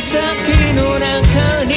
岬の中に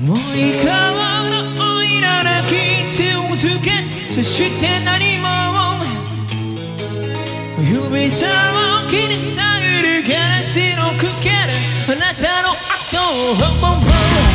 もういいるのいらなき手をつけそして何も指さを気にされるガラスのくけるあなたの後を